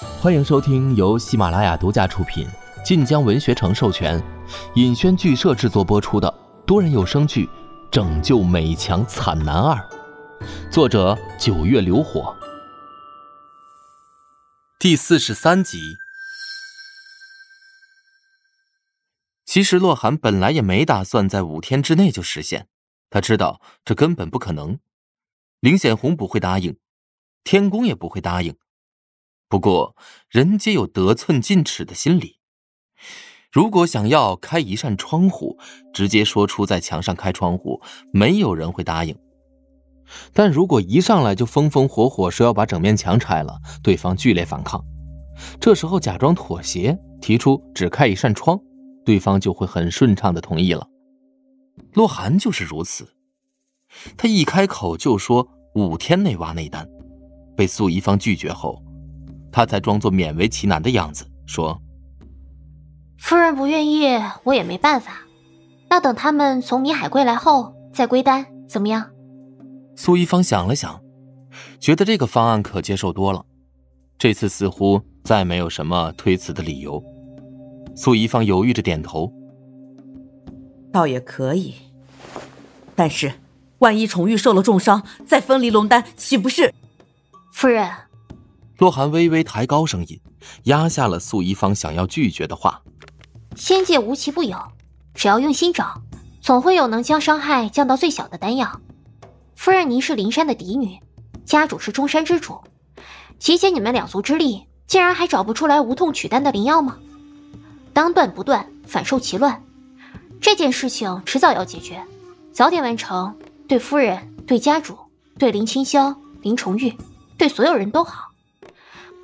欢迎收听由喜马拉雅独家出品、晋江文学城授权、尹轩剧社制作播出的多人有声剧《拯救美强惨男二》，作者九月流火，第四十三集。其实洛寒本来也没打算在五天之内就实现，他知道这根本不可能，林显红不会答应，天宫也不会答应。不过人皆有得寸进尺的心理，如果想要开一扇窗户，直接说出在墙上开窗户，没有人会答应。但如果一上来就风风火火说要把整面墙拆了，对方剧烈反抗，这时候假装妥协，提出只开一扇窗。对方就会很顺畅的同意了。洛寒就是如此，他一开口就说五天内挖内丹，被素一方拒绝后，他才装作勉为其难的样子说：“夫人不愿意，我也没办法。那等他们从米海归来后再归丹，怎么样？”苏一方想了想，觉得这个方案可接受多了，这次似乎再没有什么推辞的理由。苏一方犹豫着点头，倒也可以。但是，万一重玉受了重伤，再分离龙丹，岂不是？夫人，洛寒微微抬高声音，压下了苏一方想要拒绝的话。仙界无奇不有，只要用心找，总会有能将伤害降到最小的丹药。夫人，您是灵山的嫡女，家主是中山之主，集结你们两族之力，竟然还找不出来无痛取丹的灵药吗？当断不断，反受其乱。这件事情迟早要解决，早点完成，对夫人、对家主、对林清霄、林重玉、对所有人都好。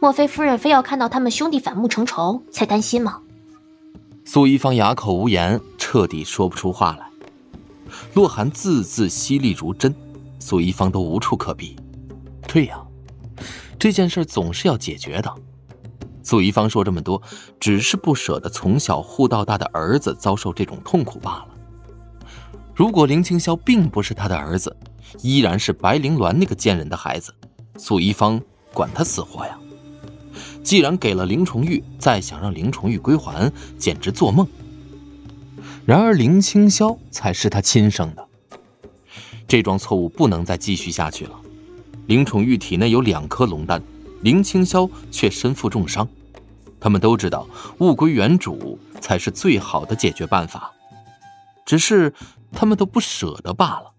莫非夫人非要看到他们兄弟反目成仇才担心吗？苏一方哑口无言，彻底说不出话来。洛寒字字犀利如针，苏一方都无处可避。对呀，这件事总是要解决的。苏一方说这么多，只是不舍得从小护到大的儿子遭受这种痛苦罢了。如果林清霄并不是他的儿子，依然是白灵鸾那个贱人的孩子，苏一方管他死活呀！既然给了林重玉，再想让林重玉归还，简直做梦。然而林清霄才是他亲生的，这桩错误不能再继续下去了。林重玉体内有两颗龙丹。林清霄却身负重伤，他们都知道物归原主才是最好的解决办法，只是他们都不舍得罢了。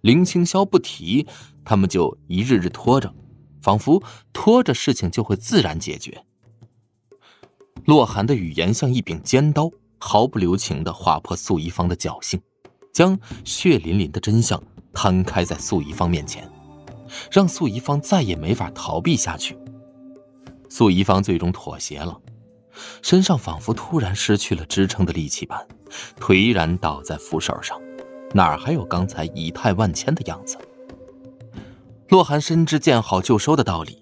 林清霄不提，他们就一日日拖着，仿佛拖着事情就会自然解决。洛寒的语言像一柄尖刀，毫不留情地划破素一方的侥幸，将血淋淋的真相摊开在素一方面前。让素一方再也没法逃避下去。素一方最终妥协了，身上仿佛突然失去了支撑的力气般，颓然倒在扶手上，哪还有刚才仪态万千的样子？洛寒深知见好就收的道理，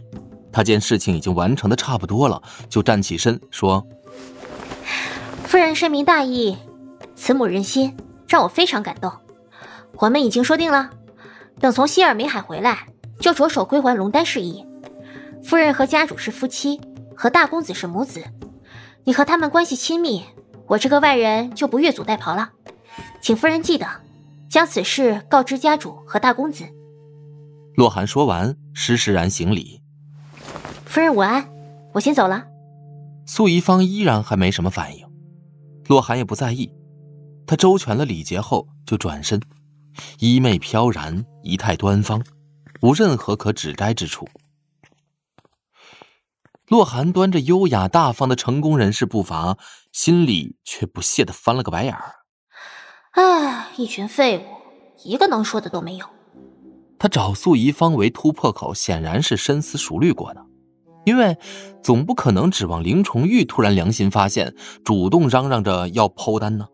他见事情已经完成的差不多了，就站起身说：“夫人深明大义，慈母仁心，让我非常感动。我们已经说定了，等从希尔梅海回来。”就着手归还龙丹事宜。夫人和家主是夫妻，和大公子是母子，你和他们关系亲密，我这个外人就不越俎代庖了。请夫人记得，将此事告知家主和大公子。洛寒说完，施施然行礼。夫人午安，我先走了。素一芳依然还没什么反应，洛寒也不在意，他周全了礼节后就转身，衣袂飘然，仪态端方。无任何可指摘之处。洛寒端着优雅大方的成功人士步伐，心里却不屑的翻了个白眼儿。唉，一群废物，一个能说的都没有。他找素仪方为突破口，显然是深思熟虑过的，因为总不可能指望林崇玉突然良心发现，主动嚷嚷着要抛单呢。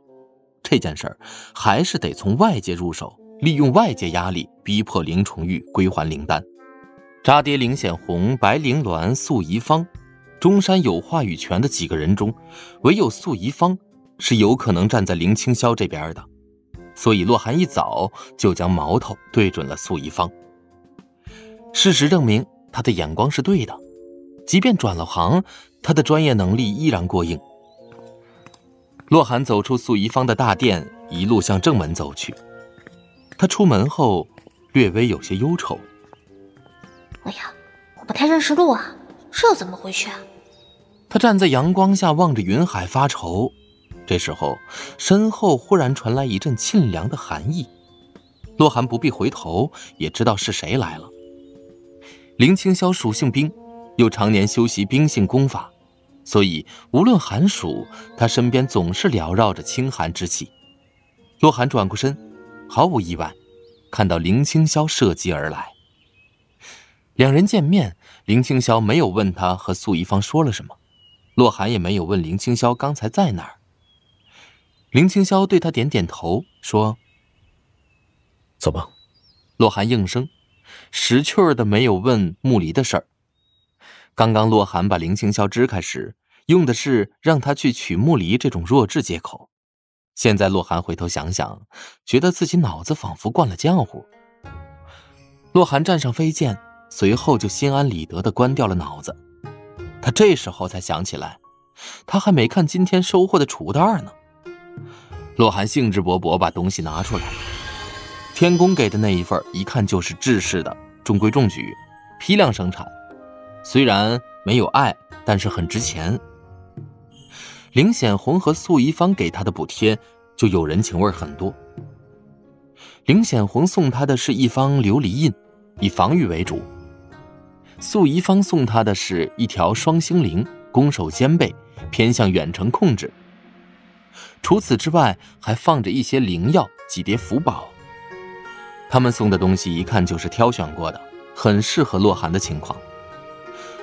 这件事儿还是得从外界入手。利用外界压力逼迫林崇玉归还灵丹，渣爹林显红、白灵鸾、素仪芳、中山有话语权的几个人中，唯有素仪芳是有可能站在林清霄这边的，所以洛寒一早就将矛头对准了素仪芳。事实证明，他的眼光是对的。即便转了行，他的专业能力依然过硬。洛寒走出素衣坊的大殿，一路向正门走去。他出门后，略微有些忧愁。哎呀，我不太认识路啊，这怎么回去啊？他站在阳光下望着云海发愁。这时候，身后忽然传来一阵沁凉的寒意。洛寒不必回头，也知道是谁来了。林青霄属性冰，又常年修习冰性功法。所以，无论寒暑，他身边总是缭绕着清寒之气。洛寒转过身，毫无意外，看到林青霄射击而来。两人见面，林青霄没有问他和素一方说了什么，洛寒也没有问林青霄刚才在哪儿。林青霄对他点点头，说：“走吧。”洛寒应声，识趣儿的没有问木离的事儿。刚刚洛寒把林青霄支开时，用的是让他去取木离这种弱智借口。现在洛寒回头想想，觉得自己脑子仿佛灌了浆糊。洛寒站上飞剑，随后就心安理得的关掉了脑子。他这时候才想起来，他还没看今天收获的储物袋呢。洛寒兴致勃勃把东西拿出来，天宫给的那一份，一看就是制式的，中规中矩，批量生产。虽然没有爱，但是很值钱。林显红和素衣方给他的补贴就有人情味很多。林显红送他的是一方琉璃印，以防御为主；素衣方送他的是一条双星灵，攻守兼备，偏向远程控制。除此之外，还放着一些灵药、几叠福宝。他们送的东西一看就是挑选过的，很适合洛寒的情况。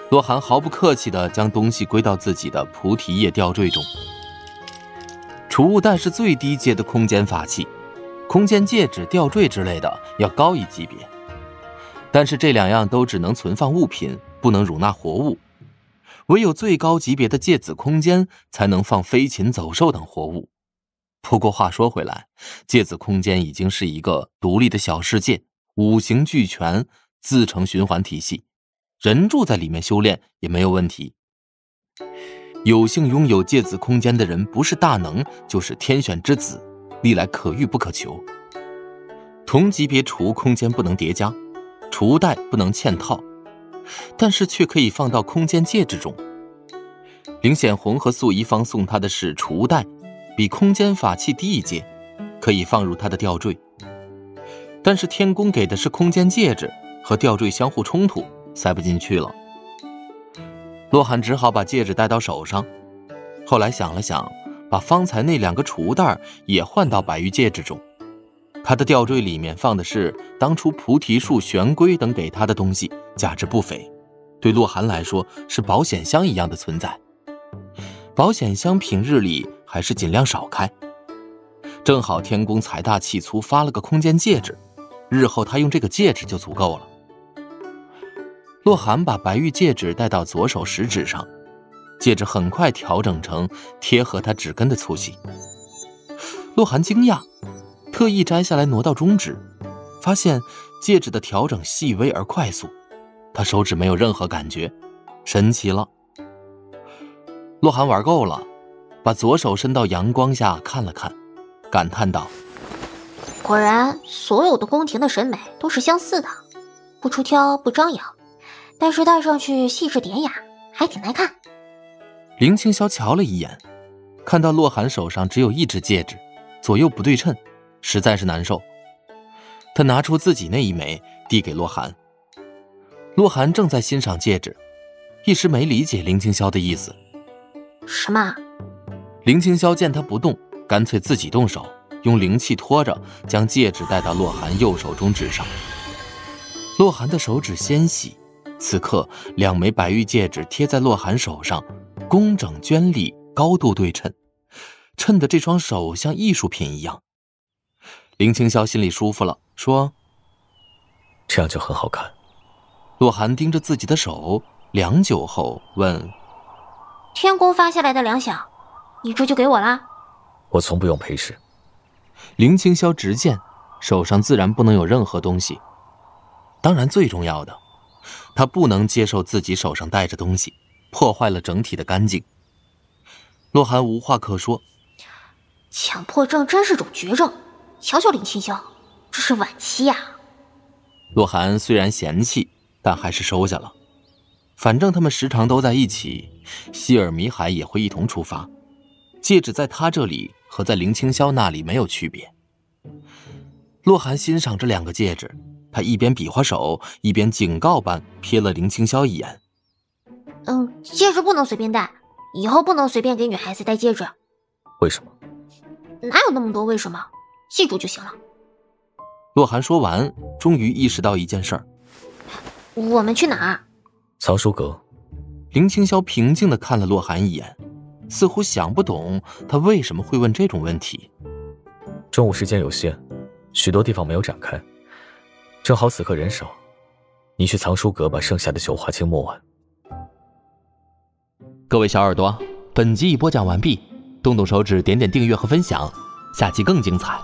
洛寒毫不客气地将东西归到自己的菩提叶吊坠中。储物袋是最低阶的空间法器，空间戒指、吊坠之类的要高一级别。但是这两样都只能存放物品，不能容纳活物。唯有最高级别的芥子空间才能放飞禽走兽等活物。不过话说回来，芥子空间已经是一个独立的小世界，五行俱全，自成循环体系。人住在里面修炼也没有问题。有幸拥有芥子空间的人，不是大能就是天选之子，历来可遇不可求。同级别储空间不能叠加，储物袋不能嵌套，但是却可以放到空间戒指中。林显红和素衣方送他的是储物袋，比空间法器低一阶，可以放入他的吊坠。但是天宫给的是空间戒指，和吊坠相互冲突。塞不进去了，洛寒只好把戒指戴到手上。后来想了想，把方才那两个储物袋也换到白玉戒指中。他的吊坠里面放的是当初菩提树、玄龟等给他的东西，价值不菲。对洛寒来说，是保险箱一样的存在。保险箱平日里还是尽量少开。正好天宫财大气粗，发了个空间戒指，日后他用这个戒指就足够了。洛寒把白玉戒指戴到左手食指上，戒指很快调整成贴合他指根的粗细。洛寒惊讶，特意摘下来挪到中指，发现戒指的调整细微而快速，他手指没有任何感觉，神奇了。洛寒玩够了，把左手伸到阳光下看了看，感叹道：“果然，所有的宫廷的审美都是相似的，不出挑，不张扬。”但是戴上去细致典雅，还挺耐看。林青霄瞧了一眼，看到洛寒手上只有一只戒指，左右不对称，实在是难受。他拿出自己那一枚，递给洛寒。洛寒正在欣赏戒指，一时没理解林清霄的意思。什么？林清霄见他不动，干脆自己动手，用灵气拖着，将戒指戴到洛寒右手中指上。洛寒的手指纤细。此刻，两枚白玉戒指贴在洛寒手上，工整娟丽，高度对称，衬得这双手像艺术品一样。林青霄心里舒服了，说：“这样就很好看。”洛寒盯着自己的手，良久后问：“天宫发下来的粮饷，你这就给我啦？”我从不用陪侍。林青霄直谏，手上自然不能有任何东西，当然最重要的。他不能接受自己手上带着东西，破坏了整体的干净。洛寒无话可说。强迫症真是种绝症，瞧瞧林清霄，这是晚期呀。洛寒虽然嫌弃，但还是收下了。反正他们时常都在一起，希尔米海也会一同出发。戒指在他这里和在林清霄那里没有区别。洛寒欣赏这两个戒指，他一边比划手，一边警告般瞥了林清霄一眼。嗯，戒指不能随便戴，以后不能随便给女孩子戴戒指。为什么？哪有那么多为什么？记住就行了。洛寒说完，终于意识到一件事儿：我们去哪儿？藏书阁。林清霄平静的看了洛寒一眼，似乎想不懂他为什么会问这种问题。中午时间有限，许多地方没有展开，正好此刻人少，你去藏书阁把剩下的九华清磨完。各位小耳朵，本集已播讲完毕。动动手指，点点订阅和分享，下期更精彩。